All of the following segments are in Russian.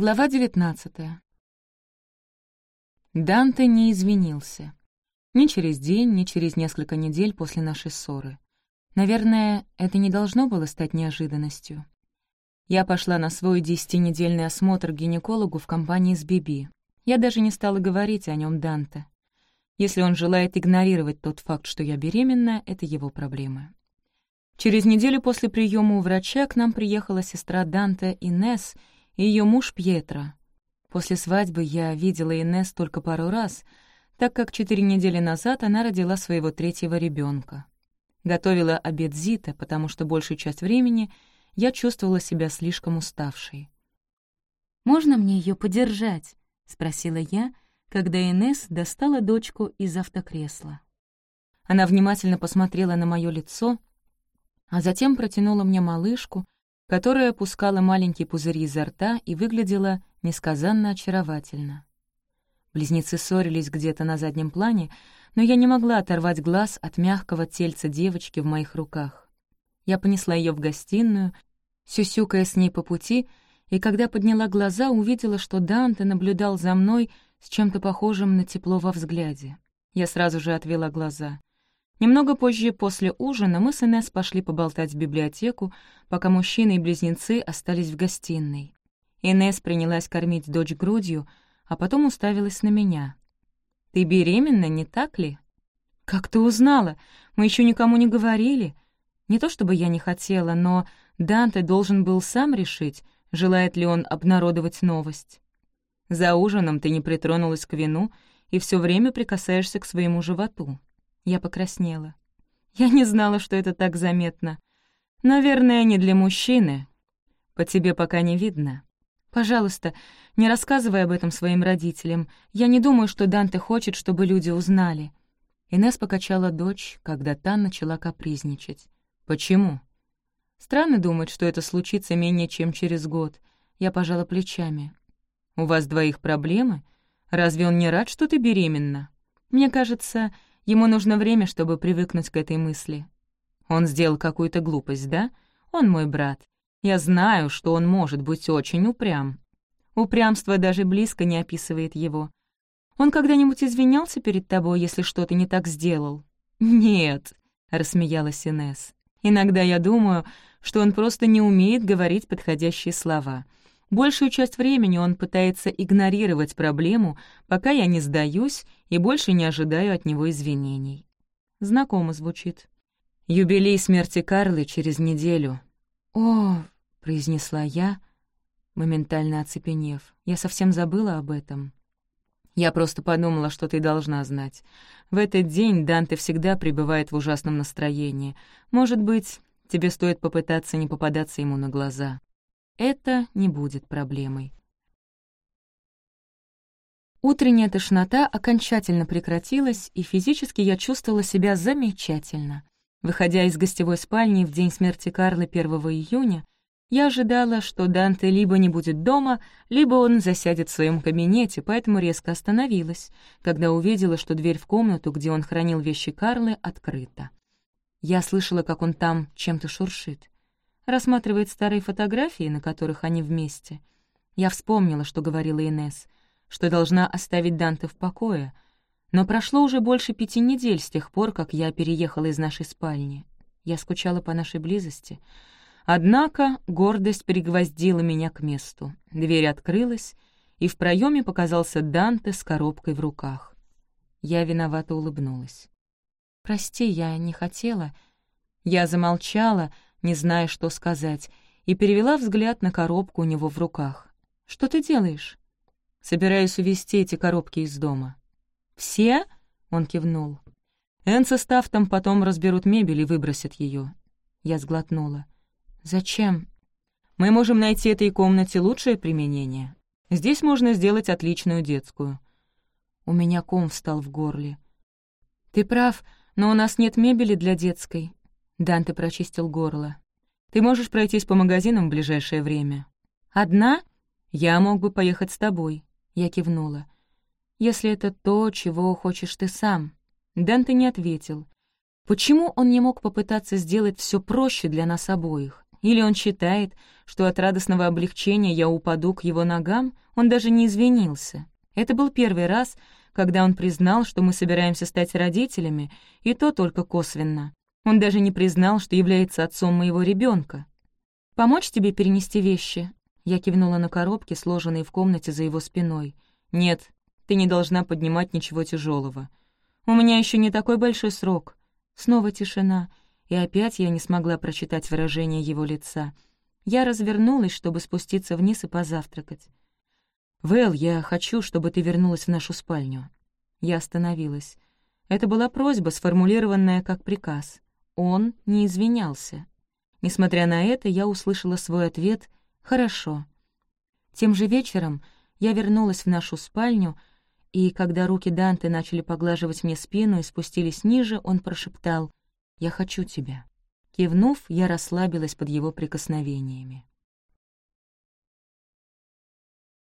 Глава 19 Данте не извинился. Ни через день, ни через несколько недель после нашей ссоры. Наверное, это не должно было стать неожиданностью. Я пошла на свой десятинедельный осмотр к гинекологу в компании с Биби. Я даже не стала говорить о нем Данте. Если он желает игнорировать тот факт, что я беременна, это его проблемы. Через неделю после приема у врача к нам приехала сестра Данте Инес и ее муж Пьетро. После свадьбы я видела Инес только пару раз, так как четыре недели назад она родила своего третьего ребенка. Готовила обед Зита, потому что большую часть времени я чувствовала себя слишком уставшей. «Можно мне ее подержать?» — спросила я, когда Инес достала дочку из автокресла. Она внимательно посмотрела на мое лицо, а затем протянула мне малышку, которая пускала маленькие пузыри изо рта и выглядела несказанно очаровательно. Близнецы ссорились где-то на заднем плане, но я не могла оторвать глаз от мягкого тельца девочки в моих руках. Я понесла ее в гостиную, сюсюкая с ней по пути, и когда подняла глаза, увидела, что Данте наблюдал за мной с чем-то похожим на тепло во взгляде. Я сразу же отвела глаза. Немного позже, после ужина, мы с Инесс пошли поболтать в библиотеку, пока мужчины и близнецы остались в гостиной. Инесс принялась кормить дочь грудью, а потом уставилась на меня. «Ты беременна, не так ли?» «Как ты узнала? Мы еще никому не говорили. Не то чтобы я не хотела, но Данте должен был сам решить, желает ли он обнародовать новость. За ужином ты не притронулась к вину и все время прикасаешься к своему животу. Я покраснела. Я не знала, что это так заметно. Наверное, не для мужчины. По тебе пока не видно. Пожалуйста, не рассказывай об этом своим родителям. Я не думаю, что Данте хочет, чтобы люди узнали». Инес покачала дочь, когда та начала капризничать. «Почему?» «Странно думать, что это случится менее чем через год». Я пожала плечами. «У вас двоих проблемы? Разве он не рад, что ты беременна? Мне кажется, ему нужно время, чтобы привыкнуть к этой мысли. Он сделал какую-то глупость, да? Он мой брат. Я знаю, что он может быть очень упрям. Упрямство даже близко не описывает его. Он когда-нибудь извинялся перед тобой, если что-то не так сделал? «Нет», — рассмеялась Инесс. «Иногда я думаю, что он просто не умеет говорить подходящие слова. Большую часть времени он пытается игнорировать проблему, пока я не сдаюсь и больше не ожидаю от него извинений». Знакомо звучит. «Юбилей смерти Карлы через неделю», «О!» — произнесла я, моментально оцепенев. «Я совсем забыла об этом». «Я просто подумала, что ты должна знать. В этот день Данте всегда пребывает в ужасном настроении. Может быть, тебе стоит попытаться не попадаться ему на глаза. Это не будет проблемой». Утренняя тошнота окончательно прекратилась, и физически я чувствовала себя замечательно. Выходя из гостевой спальни в день смерти Карлы 1 июня, я ожидала, что Данте либо не будет дома, либо он засядет в своем кабинете, поэтому резко остановилась, когда увидела, что дверь в комнату, где он хранил вещи Карлы, открыта. Я слышала, как он там чем-то шуршит. Рассматривает старые фотографии, на которых они вместе. Я вспомнила, что говорила Инес, что должна оставить Данте в покое — но прошло уже больше пяти недель с тех пор, как я переехала из нашей спальни. Я скучала по нашей близости. Однако гордость пригвоздила меня к месту. Дверь открылась, и в проеме показался Данте с коробкой в руках. Я виновато улыбнулась. «Прости, я не хотела». Я замолчала, не зная, что сказать, и перевела взгляд на коробку у него в руках. «Что ты делаешь?» «Собираюсь увезти эти коробки из дома». «Все?» — он кивнул. «Энн с Тафтом потом разберут мебель и выбросят ее. Я сглотнула. «Зачем?» «Мы можем найти этой комнате лучшее применение. Здесь можно сделать отличную детскую». У меня ком встал в горле. «Ты прав, но у нас нет мебели для детской». Данте прочистил горло. «Ты можешь пройтись по магазинам в ближайшее время». «Одна?» «Я мог бы поехать с тобой», — я кивнула если это то, чего хочешь ты сам?» Данте не ответил. Почему он не мог попытаться сделать все проще для нас обоих? Или он считает, что от радостного облегчения я упаду к его ногам, он даже не извинился. Это был первый раз, когда он признал, что мы собираемся стать родителями, и то только косвенно. Он даже не признал, что является отцом моего ребенка. «Помочь тебе перенести вещи?» Я кивнула на коробки, сложенные в комнате за его спиной. «Нет, ты не должна поднимать ничего тяжелого. У меня еще не такой большой срок». Снова тишина, и опять я не смогла прочитать выражение его лица. Я развернулась, чтобы спуститься вниз и позавтракать. «Вэл, я хочу, чтобы ты вернулась в нашу спальню». Я остановилась. Это была просьба, сформулированная как приказ. Он не извинялся. Несмотря на это, я услышала свой ответ «хорошо». Тем же вечером я вернулась в нашу спальню, и когда руки Данте начали поглаживать мне спину и спустились ниже, он прошептал «Я хочу тебя». Кивнув, я расслабилась под его прикосновениями.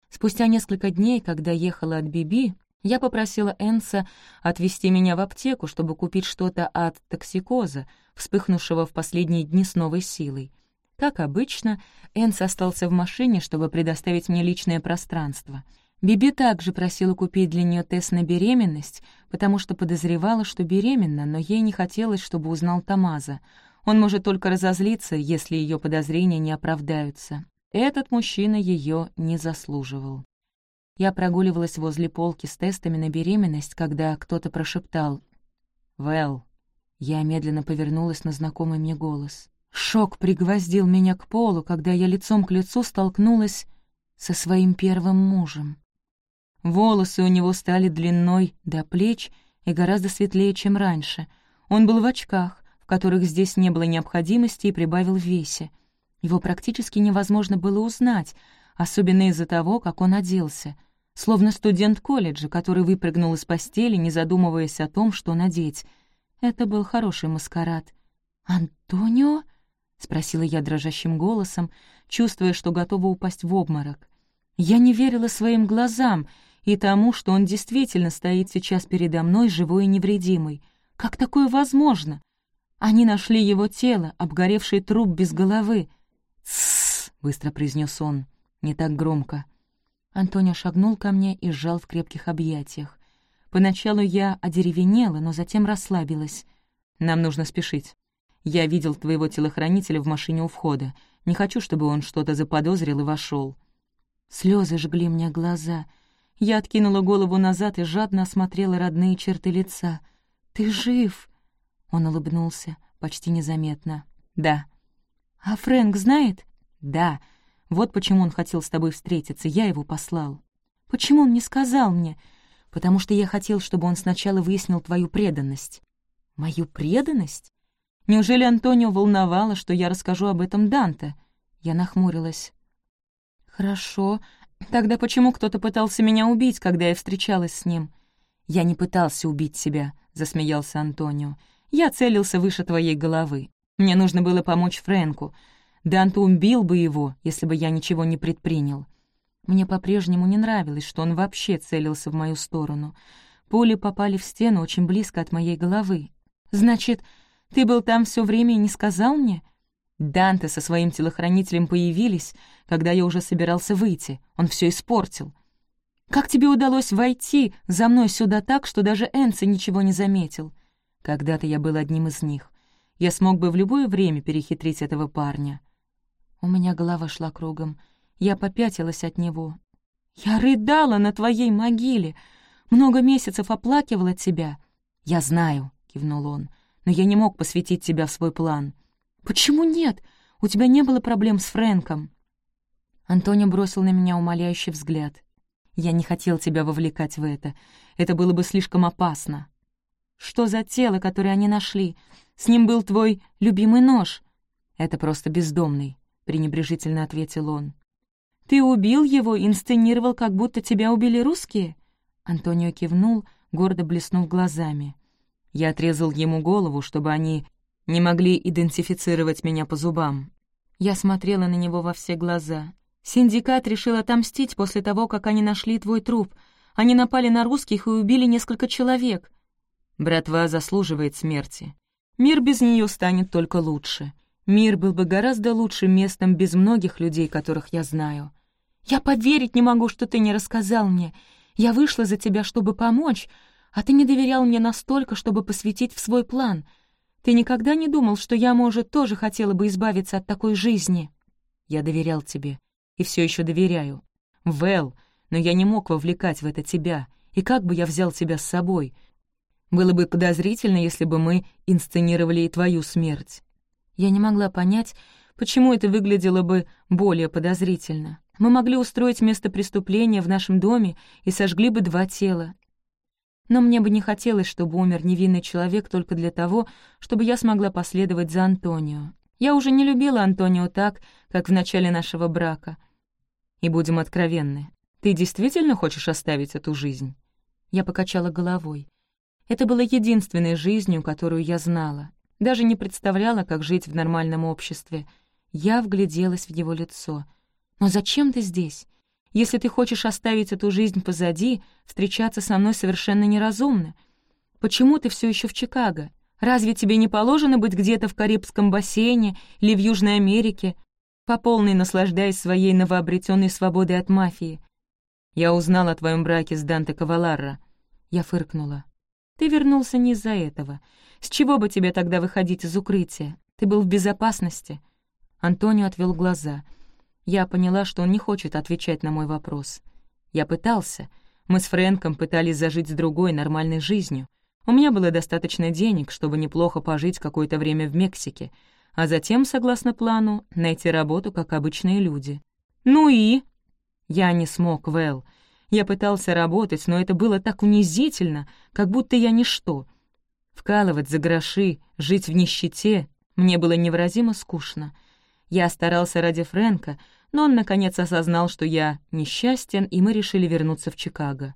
Спустя несколько дней, когда ехала от Биби, я попросила Энса отвезти меня в аптеку, чтобы купить что-то от токсикоза, вспыхнувшего в последние дни с новой силой. Как обычно, Энс остался в машине, чтобы предоставить мне личное пространство. Биби также просила купить для нее тест на беременность, потому что подозревала, что беременна, но ей не хотелось, чтобы узнал Тамаза. Он может только разозлиться, если ее подозрения не оправдаются. Этот мужчина ее не заслуживал. Я прогуливалась возле полки с тестами на беременность, когда кто-то прошептал «Вэл». Я медленно повернулась на знакомый мне голос. Шок пригвоздил меня к полу, когда я лицом к лицу столкнулась со своим первым мужем. Волосы у него стали длиной до плеч и гораздо светлее, чем раньше. Он был в очках, в которых здесь не было необходимости, и прибавил в весе. Его практически невозможно было узнать, особенно из-за того, как он оделся словно студент колледжа, который выпрыгнул из постели, не задумываясь о том, что надеть. Это был хороший маскарад. «Антонио?» — спросила я дрожащим голосом, чувствуя, что готова упасть в обморок. Я не верила своим глазам и тому, что он действительно стоит сейчас передо мной, живой и невредимый. Как такое возможно? Они нашли его тело, обгоревший труп без головы. «Тссс!» — быстро произнес он, не так громко. Антонио шагнул ко мне и сжал в крепких объятиях. Поначалу я одеревенела, но затем расслабилась. «Нам нужно спешить. Я видел твоего телохранителя в машине у входа. Не хочу, чтобы он что-то заподозрил и вошел. Слезы жгли мне глаза. Я откинула голову назад и жадно осмотрела родные черты лица. «Ты жив!» Он улыбнулся, почти незаметно. «Да». «А Фрэнк знает?» «Да». Вот почему он хотел с тобой встретиться, я его послал. Почему он не сказал мне? Потому что я хотел, чтобы он сначала выяснил твою преданность. Мою преданность? Неужели Антонио волновало, что я расскажу об этом Данте? Я нахмурилась. Хорошо. Тогда почему кто-то пытался меня убить, когда я встречалась с ним? Я не пытался убить себя, засмеялся Антонио. Я целился выше твоей головы. Мне нужно было помочь Фрэнку. Данте убил бы его, если бы я ничего не предпринял. Мне по-прежнему не нравилось, что он вообще целился в мою сторону. Пули попали в стену очень близко от моей головы. «Значит, ты был там все время и не сказал мне?» Данте со своим телохранителем появились, когда я уже собирался выйти. Он все испортил. «Как тебе удалось войти за мной сюда так, что даже Энси ничего не заметил?» Когда-то я был одним из них. Я смог бы в любое время перехитрить этого парня. У меня голова шла кругом. Я попятилась от него. «Я рыдала на твоей могиле. Много месяцев оплакивала тебя». «Я знаю», — кивнул он, — «но я не мог посвятить тебя в свой план». «Почему нет? У тебя не было проблем с Фрэнком». Антонио бросил на меня умоляющий взгляд. «Я не хотел тебя вовлекать в это. Это было бы слишком опасно». «Что за тело, которое они нашли? С ним был твой любимый нож». «Это просто бездомный. — пренебрежительно ответил он. «Ты убил его, инсценировал, как будто тебя убили русские?» Антонио кивнул, гордо блеснув глазами. Я отрезал ему голову, чтобы они не могли идентифицировать меня по зубам. Я смотрела на него во все глаза. «Синдикат решил отомстить после того, как они нашли твой труп. Они напали на русских и убили несколько человек. Братва заслуживает смерти. Мир без нее станет только лучше. Мир был бы гораздо лучшим местом без многих людей, которых я знаю. Я поверить не могу, что ты не рассказал мне. Я вышла за тебя, чтобы помочь, а ты не доверял мне настолько, чтобы посвятить в свой план. Ты никогда не думал, что я, может, тоже хотела бы избавиться от такой жизни? Я доверял тебе и все еще доверяю. Вэл, но я не мог вовлекать в это тебя. И как бы я взял тебя с собой? Было бы подозрительно, если бы мы инсценировали и твою смерть. Я не могла понять, почему это выглядело бы более подозрительно. Мы могли устроить место преступления в нашем доме и сожгли бы два тела. Но мне бы не хотелось, чтобы умер невинный человек только для того, чтобы я смогла последовать за Антонио. Я уже не любила Антонио так, как в начале нашего брака. И будем откровенны, ты действительно хочешь оставить эту жизнь? Я покачала головой. Это было единственной жизнью, которую я знала. Даже не представляла, как жить в нормальном обществе. Я вгляделась в его лицо. «Но зачем ты здесь? Если ты хочешь оставить эту жизнь позади, встречаться со мной совершенно неразумно. Почему ты все еще в Чикаго? Разве тебе не положено быть где-то в Карибском бассейне или в Южной Америке, по полной наслаждаясь своей новообретенной свободой от мафии? Я узнала о твоем браке с Данте Каваларро. Я фыркнула. Ты вернулся не из-за этого. С чего бы тебе тогда выходить из укрытия? Ты был в безопасности». Антонио отвел глаза. Я поняла, что он не хочет отвечать на мой вопрос. Я пытался. Мы с Фрэнком пытались зажить с другой, нормальной жизнью. У меня было достаточно денег, чтобы неплохо пожить какое-то время в Мексике, а затем, согласно плану, найти работу, как обычные люди. «Ну и?» Я не смог, Вэл. Я пытался работать, но это было так унизительно, как будто я ничто. Вкалывать за гроши, жить в нищете мне было невыразимо скучно. Я старался ради Фрэнка, но он, наконец, осознал, что я несчастен, и мы решили вернуться в Чикаго.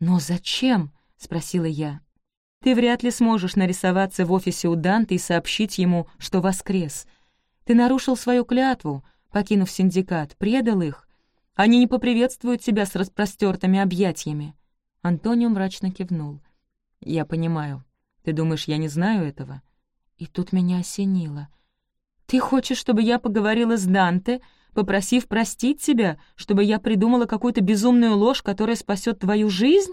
«Но зачем?» — спросила я. «Ты вряд ли сможешь нарисоваться в офисе у Данте и сообщить ему, что воскрес. Ты нарушил свою клятву, покинув синдикат, предал их. Они не поприветствуют тебя с распростертыми объятиями». Антонио мрачно кивнул. «Я понимаю. Ты думаешь, я не знаю этого?» И тут меня осенило. «Ты хочешь, чтобы я поговорила с Данте, попросив простить тебя, чтобы я придумала какую-то безумную ложь, которая спасет твою жизнь?»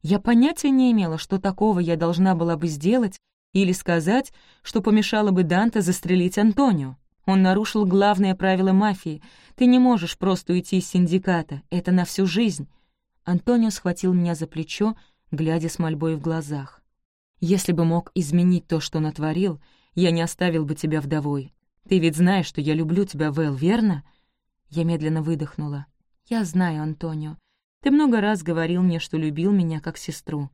Я понятия не имела, что такого я должна была бы сделать или сказать, что помешало бы Данте застрелить Антонио. Он нарушил главное правило мафии. Ты не можешь просто уйти из синдиката. Это на всю жизнь. Антонио схватил меня за плечо, глядя с мольбой в глазах. Если бы мог изменить то, что натворил, я не оставил бы тебя вдовой. Ты ведь знаешь, что я люблю тебя, Вэл, верно?» Я медленно выдохнула. «Я знаю, Антонио. Ты много раз говорил мне, что любил меня как сестру».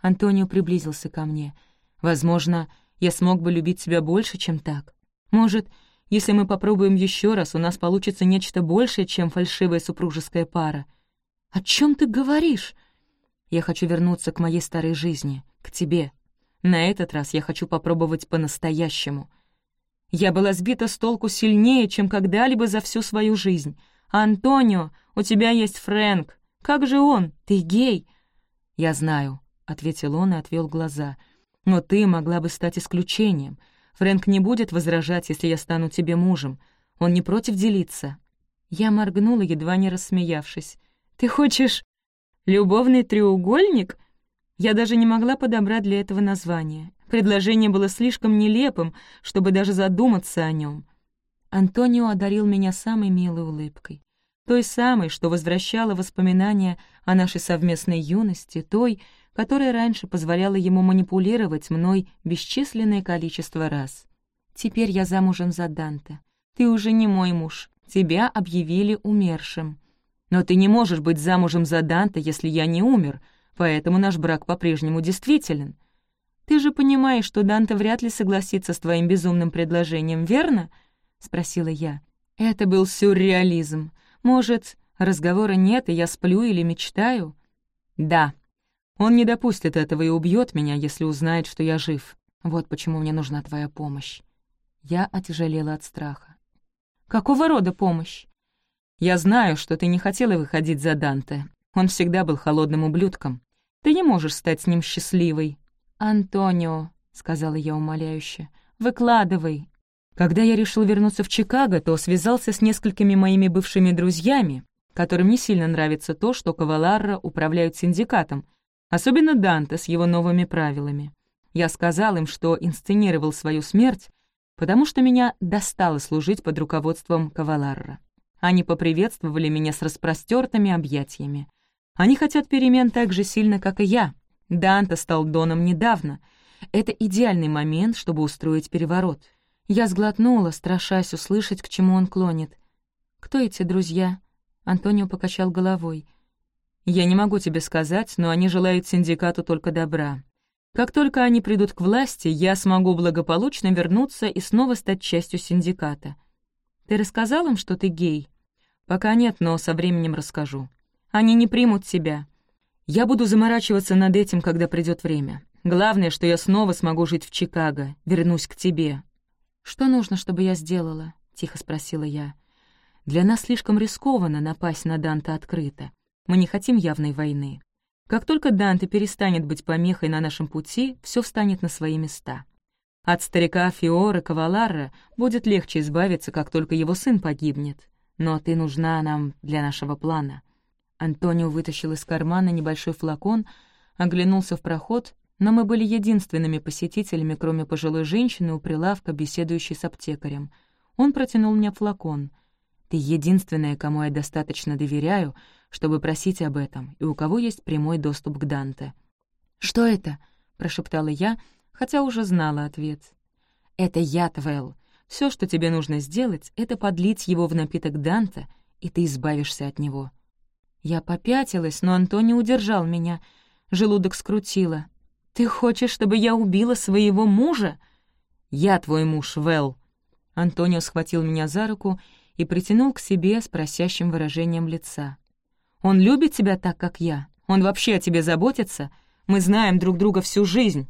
Антонио приблизился ко мне. «Возможно, я смог бы любить тебя больше, чем так. Может, если мы попробуем еще раз, у нас получится нечто большее, чем фальшивая супружеская пара. О чем ты говоришь? Я хочу вернуться к моей старой жизни, к тебе. На этот раз я хочу попробовать по-настоящему. Я была сбита с толку сильнее, чем когда-либо за всю свою жизнь. «Антонио, у тебя есть Фрэнк. Как же он? Ты гей?» «Я знаю», — ответил он и отвел глаза. «Но ты могла бы стать исключением. Фрэнк не будет возражать, если я стану тебе мужем. Он не против делиться». Я моргнула, едва не рассмеявшись. «Ты хочешь Любовный треугольник? Я даже не могла подобрать для этого название. Предложение было слишком нелепым, чтобы даже задуматься о нем. Антонио одарил меня самой милой улыбкой. Той самой, что возвращала воспоминания о нашей совместной юности, той, которая раньше позволяла ему манипулировать мной бесчисленное количество раз. «Теперь я замужем за Данте. Ты уже не мой муж. Тебя объявили умершим. Но ты не можешь быть замужем за Данте, если я не умер, поэтому наш брак по-прежнему действителен. Ты же понимаешь, что Данте вряд ли согласится с твоим безумным предложением, верно?» — спросила я. Это был сюрреализм. Может, разговора нет, и я сплю или мечтаю? Да. Он не допустит этого и убьет меня, если узнает, что я жив. Вот почему мне нужна твоя помощь. Я отяжелела от страха. «Какого рода помощь?» Я знаю, что ты не хотела выходить за Данте. Он всегда был холодным ублюдком. Ты не можешь стать с ним счастливой». «Антонио», — сказала я умоляюще, — «выкладывай». Когда я решил вернуться в Чикаго, то связался с несколькими моими бывшими друзьями, которым не сильно нравится то, что Каваларра управляют синдикатом, особенно Данте с его новыми правилами. Я сказал им, что инсценировал свою смерть, потому что меня достало служить под руководством Каваларра. Они поприветствовали меня с распростертыми объятиями. Они хотят перемен так же сильно, как и я. Данте стал Доном недавно. Это идеальный момент, чтобы устроить переворот. Я сглотнула, страшась услышать, к чему он клонит. «Кто эти друзья?» Антонио покачал головой. «Я не могу тебе сказать, но они желают синдикату только добра. Как только они придут к власти, я смогу благополучно вернуться и снова стать частью синдиката. Ты рассказал им, что ты гей?» «Пока нет, но со временем расскажу. Они не примут тебя. Я буду заморачиваться над этим, когда придет время. Главное, что я снова смогу жить в Чикаго, вернусь к тебе». «Что нужно, чтобы я сделала?» — тихо спросила я. «Для нас слишком рискованно напасть на Данта открыто. Мы не хотим явной войны. Как только Данте перестанет быть помехой на нашем пути, все встанет на свои места. От старика Фиора Кавалара будет легче избавиться, как только его сын погибнет но ты нужна нам для нашего плана». Антонио вытащил из кармана небольшой флакон, оглянулся в проход, но мы были единственными посетителями, кроме пожилой женщины у прилавка, беседующей с аптекарем. Он протянул мне флакон. «Ты единственная, кому я достаточно доверяю, чтобы просить об этом, и у кого есть прямой доступ к Данте». «Что это?» — прошептала я, хотя уже знала ответ. «Это яд, Вэл. Все, что тебе нужно сделать, это подлить его в напиток Данта, и ты избавишься от него». Я попятилась, но Антони удержал меня. Желудок скрутило. «Ты хочешь, чтобы я убила своего мужа?» «Я твой муж, Вэл». Антонио схватил меня за руку и притянул к себе с просящим выражением лица. «Он любит тебя так, как я? Он вообще о тебе заботится? Мы знаем друг друга всю жизнь».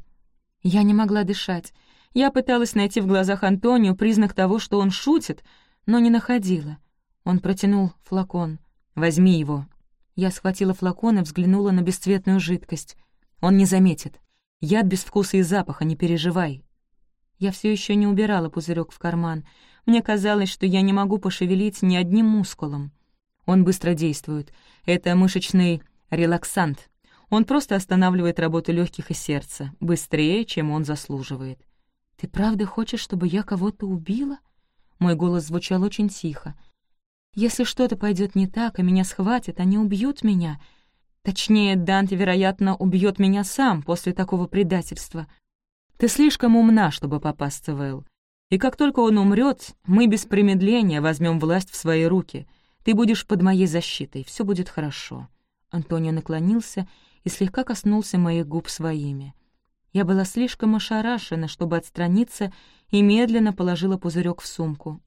Я не могла дышать. Я пыталась найти в глазах Антонио признак того, что он шутит, но не находила. Он протянул флакон. «Возьми его». Я схватила флакон и взглянула на бесцветную жидкость. Он не заметит. Яд без вкуса и запаха, не переживай. Я все еще не убирала пузырек в карман. Мне казалось, что я не могу пошевелить ни одним мускулом. Он быстро действует. Это мышечный релаксант. Он просто останавливает работу легких и сердца, быстрее, чем он заслуживает. «Ты правда хочешь, чтобы я кого-то убила?» Мой голос звучал очень тихо. «Если что-то пойдет не так, и меня схватят, они убьют меня. Точнее, Данте, вероятно, убьет меня сам после такого предательства. Ты слишком умна, чтобы попасться в Эл. И как только он умрет, мы без промедления возьмем власть в свои руки. Ты будешь под моей защитой, все будет хорошо». Антонио наклонился и слегка коснулся моих губ своими. Я была слишком ошарашена, чтобы отстраниться, и медленно положила пузырек в сумку.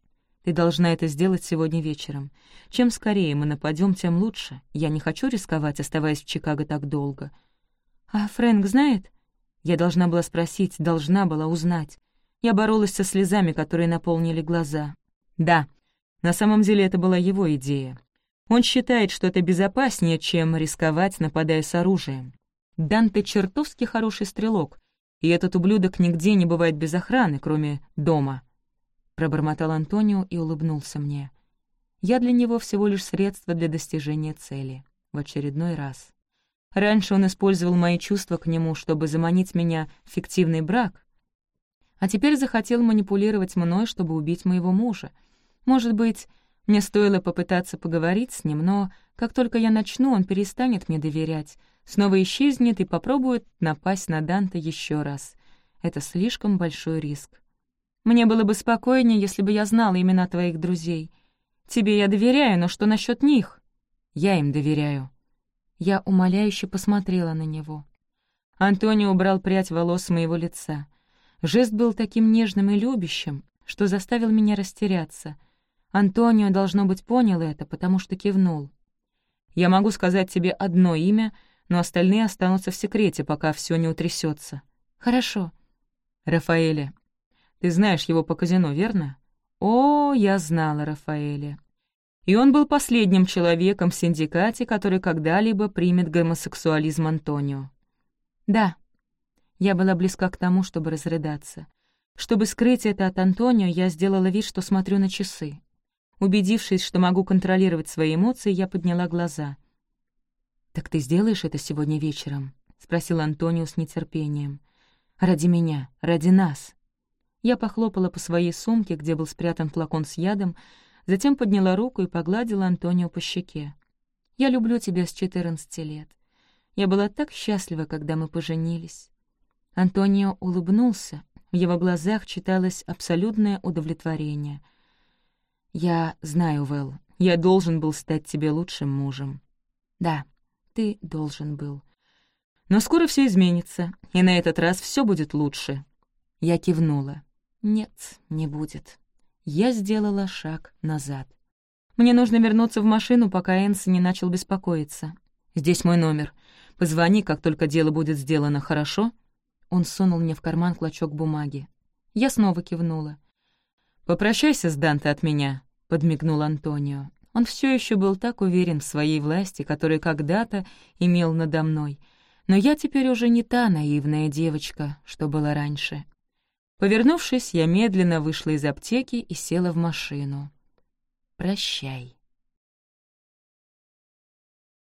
«Ты должна это сделать сегодня вечером. Чем скорее мы нападем, тем лучше. Я не хочу рисковать, оставаясь в Чикаго так долго». «А Фрэнк знает?» Я должна была спросить, должна была узнать. Я боролась со слезами, которые наполнили глаза. «Да, на самом деле это была его идея. Он считает, что это безопаснее, чем рисковать, нападая с оружием. Данте чертовски хороший стрелок, и этот ублюдок нигде не бывает без охраны, кроме дома. Пробормотал Антонио и улыбнулся мне. Я для него всего лишь средство для достижения цели. В очередной раз. Раньше он использовал мои чувства к нему, чтобы заманить меня в фиктивный брак, а теперь захотел манипулировать мной, чтобы убить моего мужа. Может быть, мне стоило попытаться поговорить с ним, но как только я начну, он перестанет мне доверять, снова исчезнет и попробует напасть на Данта еще раз. Это слишком большой риск. Мне было бы спокойнее, если бы я знала имена твоих друзей. Тебе я доверяю, но что насчет них? Я им доверяю. Я умоляюще посмотрела на него. Антонио убрал прядь волос с моего лица. Жест был таким нежным и любящим, что заставил меня растеряться. Антонио, должно быть, понял это, потому что кивнул. «Я могу сказать тебе одно имя, но остальные останутся в секрете, пока все не утрясется. «Хорошо». «Рафаэля. Ты знаешь его по казино, верно?» «О, я знала Рафаэля. И он был последним человеком в синдикате, который когда-либо примет гомосексуализм Антонио». «Да». Я была близка к тому, чтобы разрыдаться. Чтобы скрыть это от Антонио, я сделала вид, что смотрю на часы. Убедившись, что могу контролировать свои эмоции, я подняла глаза. «Так ты сделаешь это сегодня вечером?» — спросил Антонио с нетерпением. «Ради меня, ради нас». Я похлопала по своей сумке, где был спрятан флакон с ядом, затем подняла руку и погладила Антонио по щеке. «Я люблю тебя с 14 лет. Я была так счастлива, когда мы поженились». Антонио улыбнулся, в его глазах читалось абсолютное удовлетворение. «Я знаю, Вэл, я должен был стать тебе лучшим мужем». «Да, ты должен был». «Но скоро все изменится, и на этот раз все будет лучше». Я кивнула. «Нет, не будет». Я сделала шаг назад. Мне нужно вернуться в машину, пока Энс не начал беспокоиться. «Здесь мой номер. Позвони, как только дело будет сделано, хорошо?» Он сунул мне в карман клочок бумаги. Я снова кивнула. «Попрощайся с Данте от меня», — подмигнул Антонио. Он все еще был так уверен в своей власти, которую когда-то имел надо мной. Но я теперь уже не та наивная девочка, что была раньше. Повернувшись, я медленно вышла из аптеки и села в машину. «Прощай».